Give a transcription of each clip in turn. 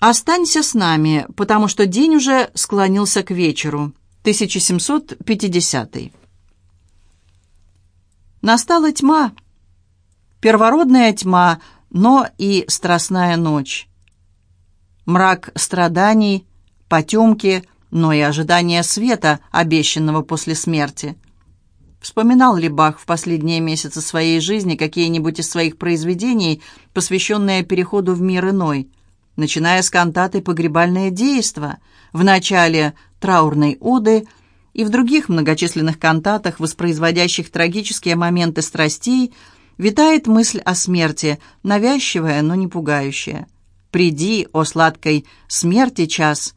«Останься с нами, потому что день уже склонился к вечеру». 1750. Настала тьма, первородная тьма, но и страстная ночь. Мрак страданий, потемки, но и ожидание света, обещанного после смерти. Вспоминал ли Бах в последние месяцы своей жизни какие-нибудь из своих произведений, посвященные переходу в мир иной – начиная с кантаты «Погребальное действо», в начале «Траурной оды» и в других многочисленных кантатах, воспроизводящих трагические моменты страстей, витает мысль о смерти, навязчивая, но не пугающая. «Приди, о сладкой смерти час!»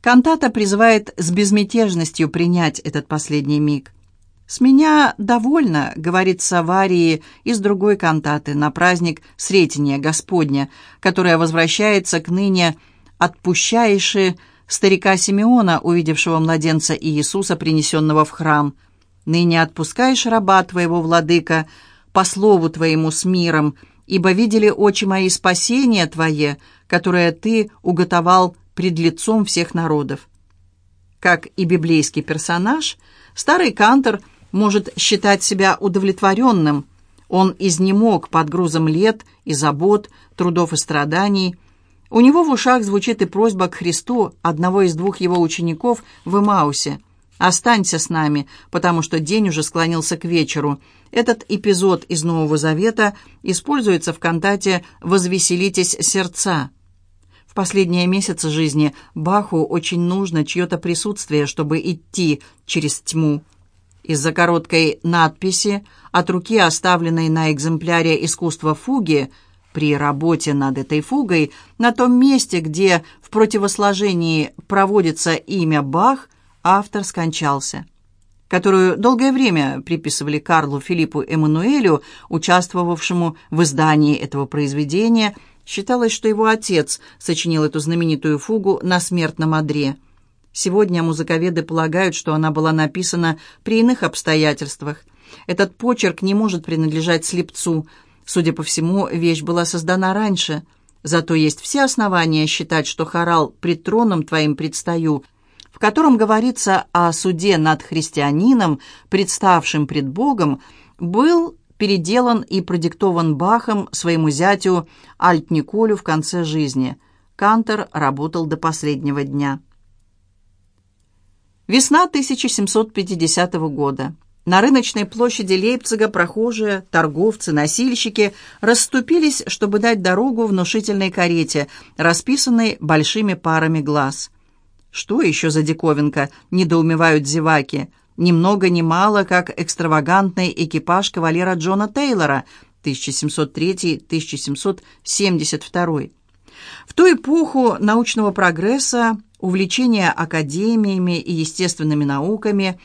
Кантата призывает с безмятежностью принять этот последний миг. «С меня довольно», — говорит Саварии из другой кантаты на праздник Сретения Господня, которая возвращается к ныне отпущаеши старика Симеона, увидевшего младенца Иисуса, принесенного в храм. «Ныне отпускаешь раба твоего, владыка, по слову твоему с миром, ибо видели очи мои спасение твое, которое ты уготовал пред лицом всех народов». Как и библейский персонаж, старый Кантор – может считать себя удовлетворенным. Он изнемог под грузом лет и забот, трудов и страданий. У него в ушах звучит и просьба к Христу одного из двух его учеников в Эмаусе. «Останься с нами, потому что день уже склонился к вечеру». Этот эпизод из Нового Завета используется в кантате «Возвеселитесь сердца». В последние месяцы жизни Баху очень нужно чье-то присутствие, чтобы идти через тьму. Из-за короткой надписи от руки, оставленной на экземпляре искусства фуги, при работе над этой фугой, на том месте, где в противосложении проводится имя Бах, автор скончался, которую долгое время приписывали Карлу Филиппу Эммануэлю, участвовавшему в издании этого произведения, считалось, что его отец сочинил эту знаменитую фугу на смертном одре – Сегодня музыковеды полагают, что она была написана при иных обстоятельствах. Этот почерк не может принадлежать слепцу. Судя по всему, вещь была создана раньше. Зато есть все основания считать, что хорал «Пред троном твоим предстаю», в котором говорится о суде над христианином, представшим пред Богом, был переделан и продиктован Бахом своему зятю Альт-Николю в конце жизни. Кантер работал до последнего дня. Весна 1750 года. На рыночной площади Лейпцига прохожие, торговцы, носильщики расступились, чтобы дать дорогу внушительной карете, расписанной большими парами глаз. Что еще за диковинка, недоумевают зеваки. Ни много ни мало, как экстравагантный экипаж кавалера Джона Тейлора 1703-1772. В ту эпоху научного прогресса увлечения академиями и естественными науками,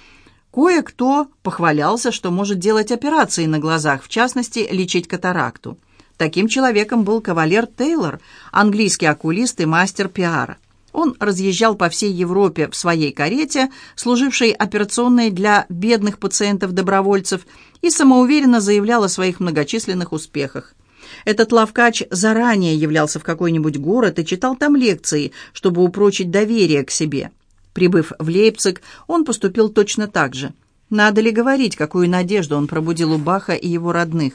кое-кто похвалялся, что может делать операции на глазах, в частности, лечить катаракту. Таким человеком был кавалер Тейлор, английский окулист и мастер пиара. Он разъезжал по всей Европе в своей карете, служившей операционной для бедных пациентов-добровольцев, и самоуверенно заявлял о своих многочисленных успехах. Этот лавкач заранее являлся в какой-нибудь город и читал там лекции, чтобы упрочить доверие к себе. Прибыв в Лейпциг, он поступил точно так же. Надо ли говорить, какую надежду он пробудил у Баха и его родных?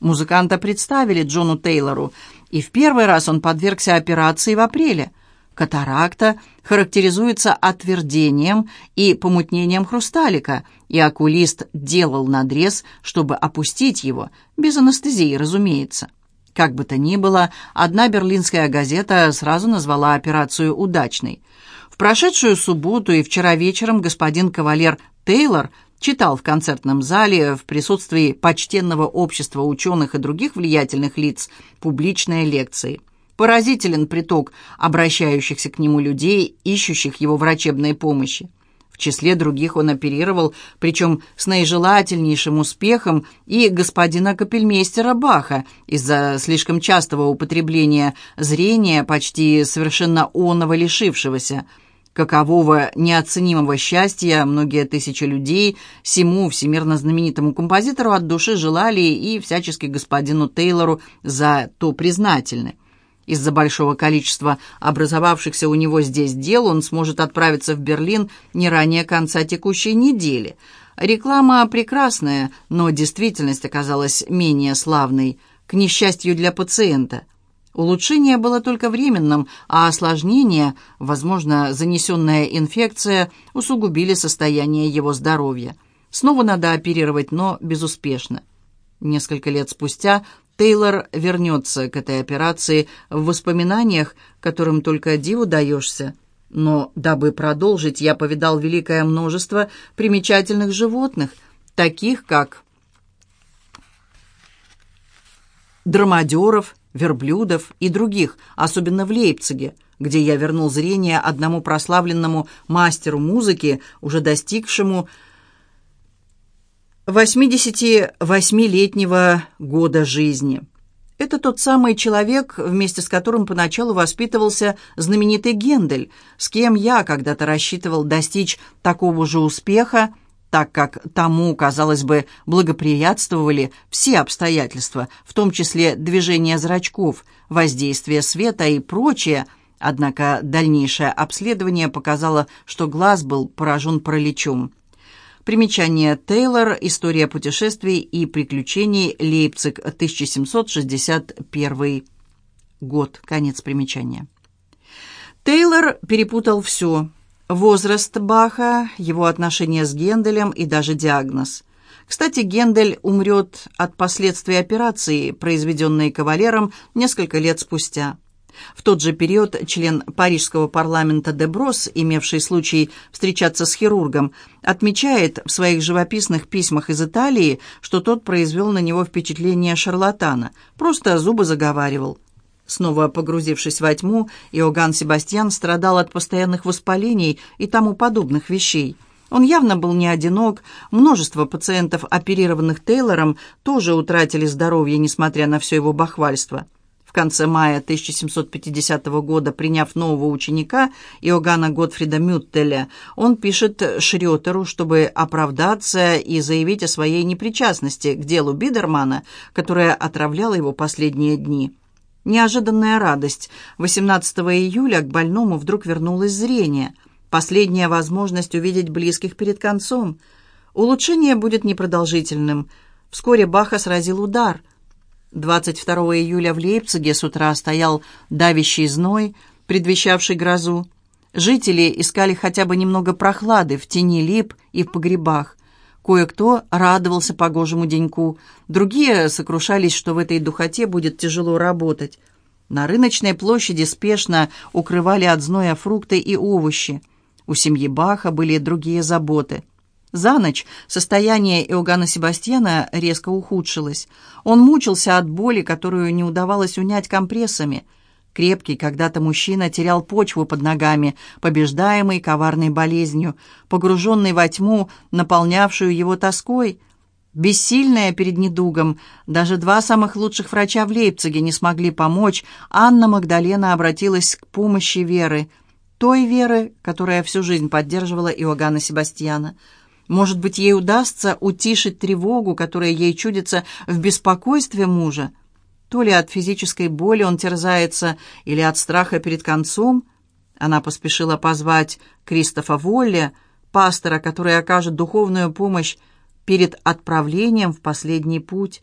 Музыканта представили Джону Тейлору, и в первый раз он подвергся операции в апреле. Катаракта характеризуется отвердением и помутнением хрусталика, и окулист делал надрез, чтобы опустить его, без анестезии, разумеется. Как бы то ни было, одна берлинская газета сразу назвала операцию удачной. В прошедшую субботу и вчера вечером господин кавалер Тейлор читал в концертном зале в присутствии почтенного общества ученых и других влиятельных лиц публичные лекции. Поразителен приток обращающихся к нему людей, ищущих его врачебной помощи. В числе других он оперировал, причем с наижелательнейшим успехом, и господина капельмейстера Баха из-за слишком частого употребления зрения, почти совершенно онного лишившегося. Какового неоценимого счастья многие тысячи людей всему всемирно знаменитому композитору от души желали и всячески господину Тейлору за то признательны. Из-за большого количества образовавшихся у него здесь дел он сможет отправиться в Берлин не ранее конца текущей недели. Реклама прекрасная, но действительность оказалась менее славной, к несчастью для пациента. Улучшение было только временным, а осложнение, возможно, занесенная инфекция, усугубили состояние его здоровья. Снова надо оперировать, но безуспешно. Несколько лет спустя Тейлор вернется к этой операции в воспоминаниях, которым только диву даешься. Но, дабы продолжить, я повидал великое множество примечательных животных, таких как драмадеров, верблюдов и других, особенно в Лейпциге, где я вернул зрение одному прославленному мастеру музыки, уже достигшему 88-летнего года жизни. Это тот самый человек, вместе с которым поначалу воспитывался знаменитый Гендель, с кем я когда-то рассчитывал достичь такого же успеха, так как тому, казалось бы, благоприятствовали все обстоятельства, в том числе движение зрачков, воздействие света и прочее, однако дальнейшее обследование показало, что глаз был поражен параличом. Примечание Тейлор. История путешествий и приключений. Лейпциг, 1761 год. Конец примечания. Тейлор перепутал все. Возраст Баха, его отношения с Генделем и даже диагноз. Кстати, Гендель умрет от последствий операции, произведенной кавалером несколько лет спустя. В тот же период член парижского парламента Деброс, имевший случай встречаться с хирургом, отмечает в своих живописных письмах из Италии, что тот произвел на него впечатление шарлатана, просто зубы заговаривал. Снова погрузившись во тьму, Иоганн Себастьян страдал от постоянных воспалений и тому подобных вещей. Он явно был не одинок, множество пациентов, оперированных Тейлором, тоже утратили здоровье, несмотря на все его бахвальство. Конце мая 1750 года, приняв нового ученика, Иоганна Готфрида Мюттеля, он пишет Шрётеру, чтобы оправдаться и заявить о своей непричастности к делу Бидермана, которое отравляло его последние дни. Неожиданная радость. 18 июля к больному вдруг вернулось зрение. Последняя возможность увидеть близких перед концом. Улучшение будет непродолжительным. Вскоре Баха сразил удар – 22 июля в Лейпциге с утра стоял давящий зной, предвещавший грозу. Жители искали хотя бы немного прохлады в тени лип и в погребах. Кое-кто радовался погожему деньку, другие сокрушались, что в этой духоте будет тяжело работать. На рыночной площади спешно укрывали от зноя фрукты и овощи. У семьи Баха были другие заботы – за ночь состояние Иоганна Себастьяна резко ухудшилось. Он мучился от боли, которую не удавалось унять компрессами. Крепкий когда-то мужчина терял почву под ногами, побеждаемый коварной болезнью, погруженный во тьму, наполнявшую его тоской. Бессильная перед недугом, даже два самых лучших врача в Лейпциге не смогли помочь, Анна Магдалена обратилась к помощи Веры, той Веры, которая всю жизнь поддерживала Иоганна Себастьяна. Может быть, ей удастся утишить тревогу, которая ей чудится в беспокойстве мужа. То ли от физической боли он терзается, или от страха перед концом. Она поспешила позвать Кристофа Волля, пастора, который окажет духовную помощь перед отправлением в последний путь.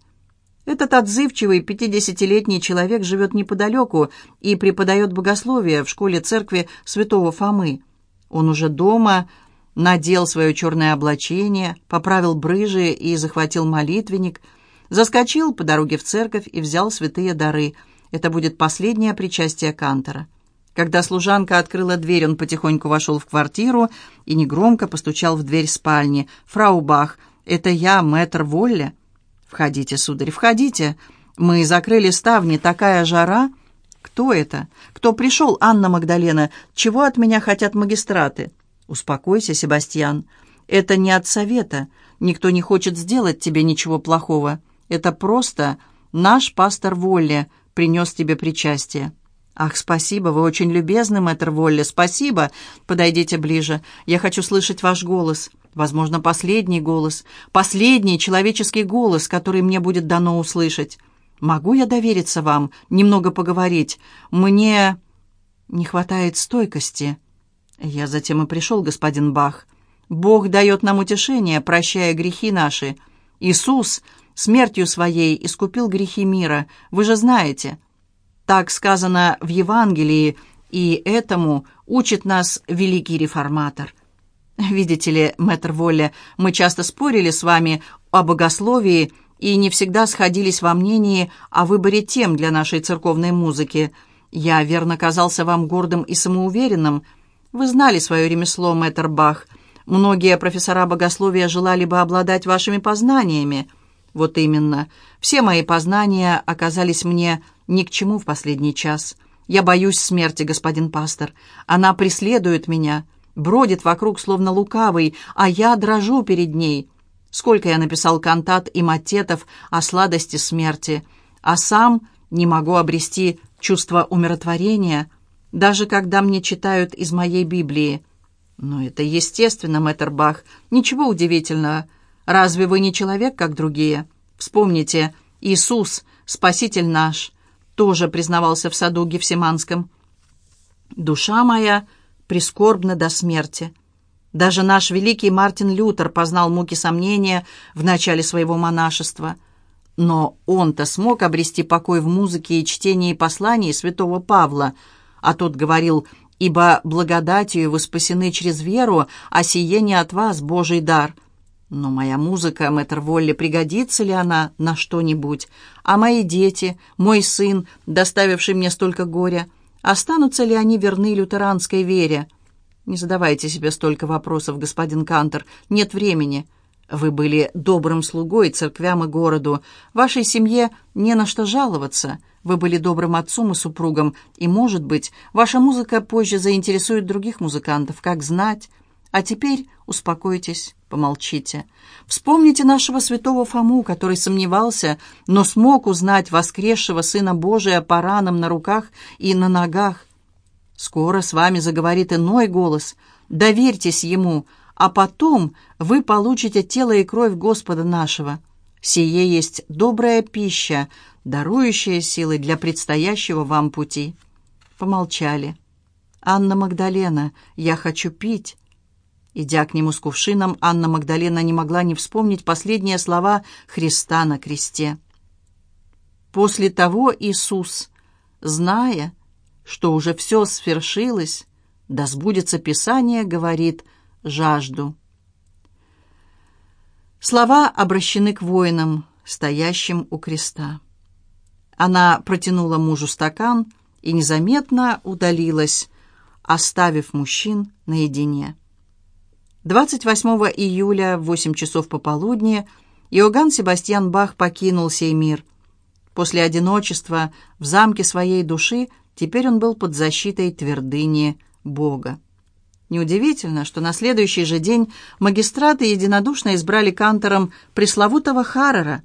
Этот отзывчивый пятидесятилетний человек живет неподалеку и преподает богословие в школе церкви святого Фомы. Он уже дома, надел свое черное облачение, поправил брыжи и захватил молитвенник, заскочил по дороге в церковь и взял святые дары. Это будет последнее причастие Кантора. Когда служанка открыла дверь, он потихоньку вошел в квартиру и негромко постучал в дверь спальни. «Фрау Бах, это я, мэтр Волле». «Входите, сударь, входите. Мы закрыли ставни, такая жара». «Кто это? Кто пришел, Анна Магдалена? Чего от меня хотят магистраты?» «Успокойся, Себастьян. Это не от совета. Никто не хочет сделать тебе ничего плохого. Это просто наш пастор Волле принес тебе причастие». «Ах, спасибо, вы очень любезны, мэтр Волле, спасибо. Подойдите ближе. Я хочу слышать ваш голос. Возможно, последний голос. Последний человеческий голос, который мне будет дано услышать». Могу я довериться вам, немного поговорить? Мне не хватает стойкости». Я затем и пришел, господин Бах. Бог дает нам утешение, прощая грехи наши. Иисус смертью своей искупил грехи мира, вы же знаете. Так сказано в Евангелии, и этому учит нас великий реформатор. Видите ли, мэтр Волле, мы часто спорили с вами о богословии и не всегда сходились во мнении о выборе тем для нашей церковной музыки. Я верно казался вам гордым и самоуверенным. Вы знали свое ремесло, мэтр Бах. Многие профессора богословия желали бы обладать вашими познаниями. Вот именно. Все мои познания оказались мне ни к чему в последний час. Я боюсь смерти, господин пастор. Она преследует меня бродит вокруг словно лукавый, а я дрожу перед ней. Сколько я написал кантат и матетов о сладости смерти, а сам не могу обрести чувство умиротворения, даже когда мне читают из моей Библии. Но это естественно, мэтр Бах, ничего удивительного. Разве вы не человек, как другие? Вспомните, Иисус, Спаситель наш, тоже признавался в саду Гефсиманском. «Душа моя прискорбно до смерти. Даже наш великий Мартин Лютер познал муки сомнения в начале своего монашества. Но он-то смог обрести покой в музыке и чтении посланий святого Павла, а тот говорил «Ибо благодатью вы спасены через веру, а сие не от вас, Божий дар». Но моя музыка, мэтр Волли, пригодится ли она на что-нибудь? А мои дети, мой сын, доставивший мне столько горя – Останутся ли они верны лютеранской вере? Не задавайте себе столько вопросов, господин Кантер. Нет времени. Вы были добрым слугой церквям и городу. Вашей семье не на что жаловаться. Вы были добрым отцом и супругом, и, может быть, ваша музыка позже заинтересует других музыкантов, как знать. А теперь успокойтесь, помолчите. Вспомните нашего святого Фому, который сомневался, но смог узнать воскресшего Сына Божия по ранам на руках и на ногах. Скоро с вами заговорит иной голос. Доверьтесь ему, а потом вы получите тело и кровь Господа нашего. Сие есть добрая пища, дарующая силы для предстоящего вам пути. Помолчали. «Анна Магдалена, я хочу пить». Идя к нему с кувшином, Анна Магдалена не могла не вспомнить последние слова Христа на кресте. После того Иисус, зная, что уже все свершилось, да сбудется Писание, говорит «жажду». Слова обращены к воинам, стоящим у креста. Она протянула мужу стакан и незаметно удалилась, оставив мужчин наедине. 28 июля в 8 часов пополудни Иоганн Себастьян Бах покинул сей мир. После одиночества в замке своей души теперь он был под защитой твердыни Бога. Неудивительно, что на следующий же день магистраты единодушно избрали кантором пресловутого Харрера.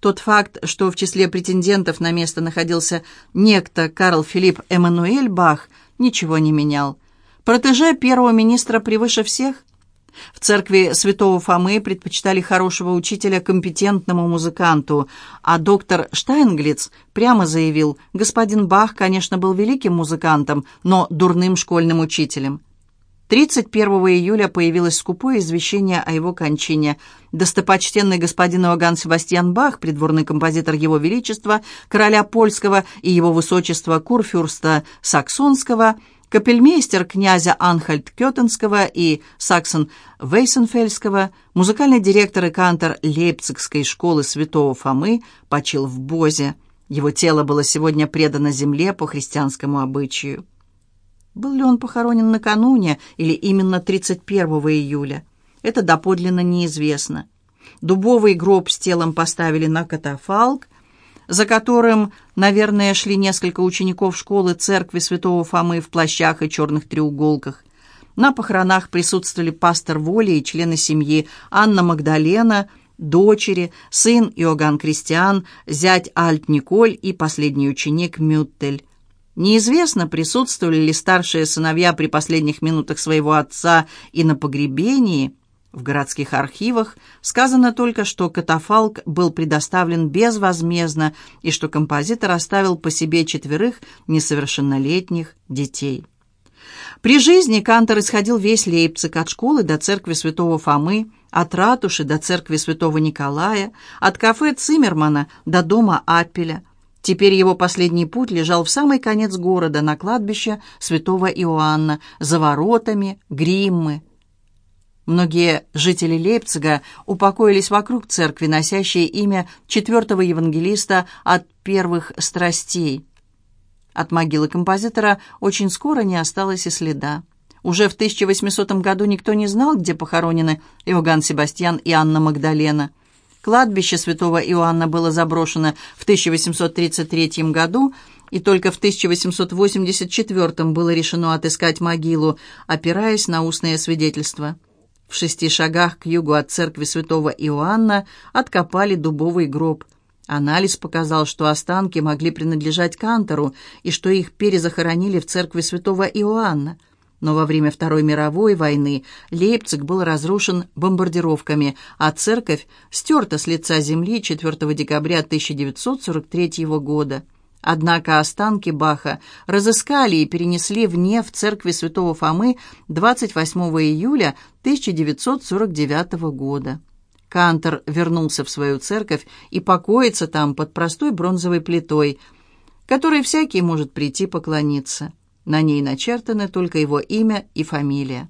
Тот факт, что в числе претендентов на место находился некто Карл Филипп Эммануэль Бах, ничего не менял. Протеже первого министра превыше всех – в церкви святого Фомы предпочитали хорошего учителя компетентному музыканту, а доктор Штайнглиц прямо заявил, господин Бах, конечно, был великим музыкантом, но дурным школьным учителем. 31 июля появилось скупое извещение о его кончине. Достопочтенный господин Иоганн Себастьян Бах, придворный композитор Его Величества, короля польского и его высочества Курфюрста Саксонского – капельмейстер князя Анхальд-Кётенского и Саксон-Вейсенфельского, музыкальный директор и кантор Лейпцигской школы святого Фомы, почил в Бозе. Его тело было сегодня предано земле по христианскому обычаю. Был ли он похоронен накануне или именно 31 июля? Это доподлинно неизвестно. Дубовый гроб с телом поставили на катафалк, за которым, наверное, шли несколько учеников школы церкви святого Фомы в плащах и черных треуголках. На похоронах присутствовали пастор Воли и члены семьи Анна Магдалена, дочери, сын Иоганн Кристиан, зять Альт Николь и последний ученик Мюттель. Неизвестно, присутствовали ли старшие сыновья при последних минутах своего отца и на погребении. В городских архивах сказано только, что катафалк был предоставлен безвозмездно и что композитор оставил по себе четверых несовершеннолетних детей. При жизни Кантор исходил весь Лейпциг от школы до церкви святого Фомы, от ратуши до церкви святого Николая, от кафе Циммермана до дома Аппеля. Теперь его последний путь лежал в самый конец города, на кладбище святого Иоанна, за воротами Гриммы. Многие жители Лейпцига упокоились вокруг церкви, носящей имя четвертого евангелиста от первых страстей. От могилы композитора очень скоро не осталось и следа. Уже в 1800 году никто не знал, где похоронены Иоганн Себастьян и Анна Магдалена. Кладбище святого Иоанна было заброшено в 1833 году, и только в 1884 было решено отыскать могилу, опираясь на устное свидетельство. В шести шагах к югу от церкви святого Иоанна откопали дубовый гроб. Анализ показал, что останки могли принадлежать Кантору и что их перезахоронили в церкви святого Иоанна. Но во время Второй мировой войны Лейпциг был разрушен бомбардировками, а церковь стерта с лица земли 4 декабря 1943 года. Однако останки Баха разыскали и перенесли в Нев церкви святого Фомы 28 июля 1949 года. Кантор вернулся в свою церковь и покоится там под простой бронзовой плитой, которой всякий может прийти поклониться. На ней начертаны только его имя и фамилия.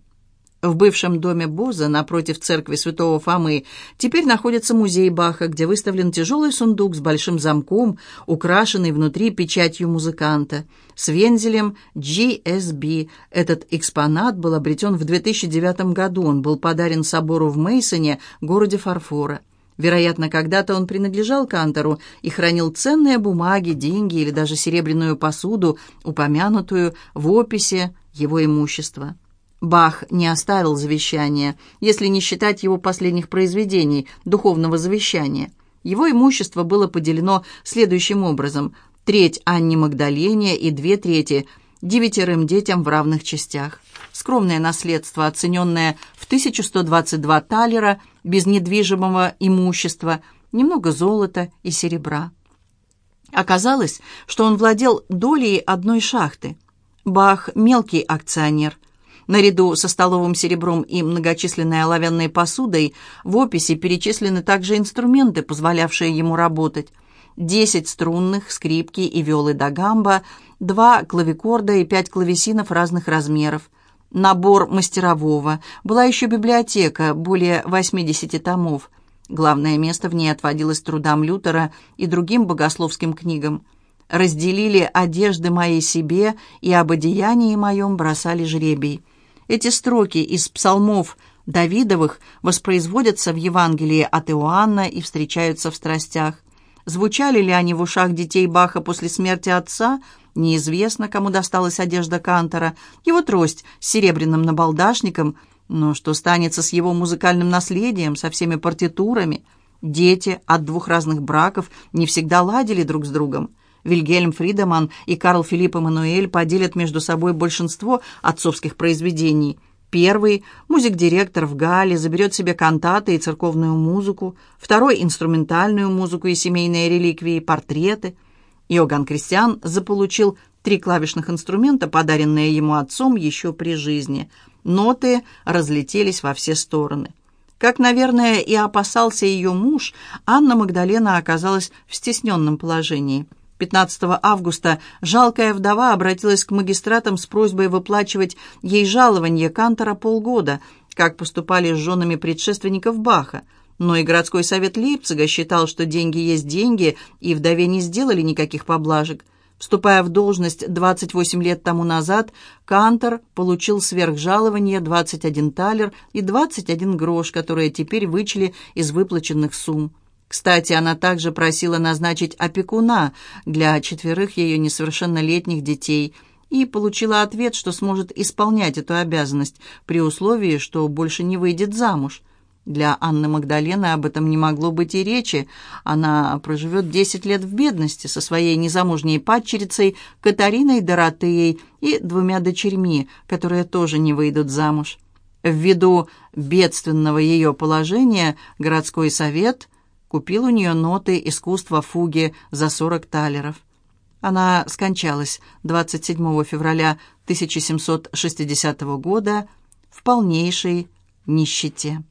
В бывшем доме Боза, напротив церкви святого Фомы, теперь находится музей Баха, где выставлен тяжелый сундук с большим замком, украшенный внутри печатью музыканта, с вензелем GSB. Этот экспонат был обретен в 2009 году. Он был подарен собору в Мейсоне, городе фарфора. Вероятно, когда-то он принадлежал Кантору и хранил ценные бумаги, деньги или даже серебряную посуду, упомянутую в описи его имущества. Бах не оставил завещания, если не считать его последних произведений, духовного завещания. Его имущество было поделено следующим образом. Треть Анне Магдалене и две трети девятерым детям в равных частях. Скромное наследство, оцененное в 1122 талера, без недвижимого имущества, немного золота и серебра. Оказалось, что он владел долей одной шахты. Бах – мелкий акционер – Наряду со столовым серебром и многочисленной оловянной посудой в описи перечислены также инструменты, позволявшие ему работать. Десять струнных, скрипки и виолы да гамба, два клавикорда и пять клавесинов разных размеров. Набор мастерового. Была еще библиотека, более 80 томов. Главное место в ней отводилось трудам Лютера и другим богословским книгам. «Разделили одежды моей себе, и об одеянии моем бросали жребий». Эти строки из псалмов Давидовых воспроизводятся в Евангелии от Иоанна и встречаются в страстях. Звучали ли они в ушах детей Баха после смерти отца? Неизвестно, кому досталась одежда Кантора, его трость с серебряным набалдашником, но что станется с его музыкальным наследием, со всеми партитурами? Дети от двух разных браков не всегда ладили друг с другом. Вильгельм Фридеман и Карл Филипп Эммануэль поделят между собой большинство отцовских произведений. Первый, музик-директор в Галле, заберет себе кантаты и церковную музыку. Второй – инструментальную музыку и семейные реликвии, портреты. Иоганн Кристиан заполучил три клавишных инструмента, подаренные ему отцом еще при жизни. Ноты разлетелись во все стороны. Как, наверное, и опасался ее муж, Анна Магдалена оказалась в стесненном положении – 15 августа жалкая вдова обратилась к магистратам с просьбой выплачивать ей жалование Кантора полгода, как поступали с женами предшественников Баха. Но и городской совет Лейпцига считал, что деньги есть деньги, и вдове не сделали никаких поблажек. Вступая в должность 28 лет тому назад, Кантор получил сверхжалование 21 талер и 21 грош, которые теперь вычли из выплаченных сумм. Кстати, она также просила назначить опекуна для четверых ее несовершеннолетних детей и получила ответ, что сможет исполнять эту обязанность при условии, что больше не выйдет замуж. Для Анны Магдалены об этом не могло быть и речи. Она проживет 10 лет в бедности со своей незамужней падчерицей Катариной Доротеей и двумя дочерьми, которые тоже не выйдут замуж. Ввиду бедственного ее положения городской совет купил у нее ноты искусства фуги за 40 талеров. Она скончалась 27 февраля 1760 года в полнейшей нищете.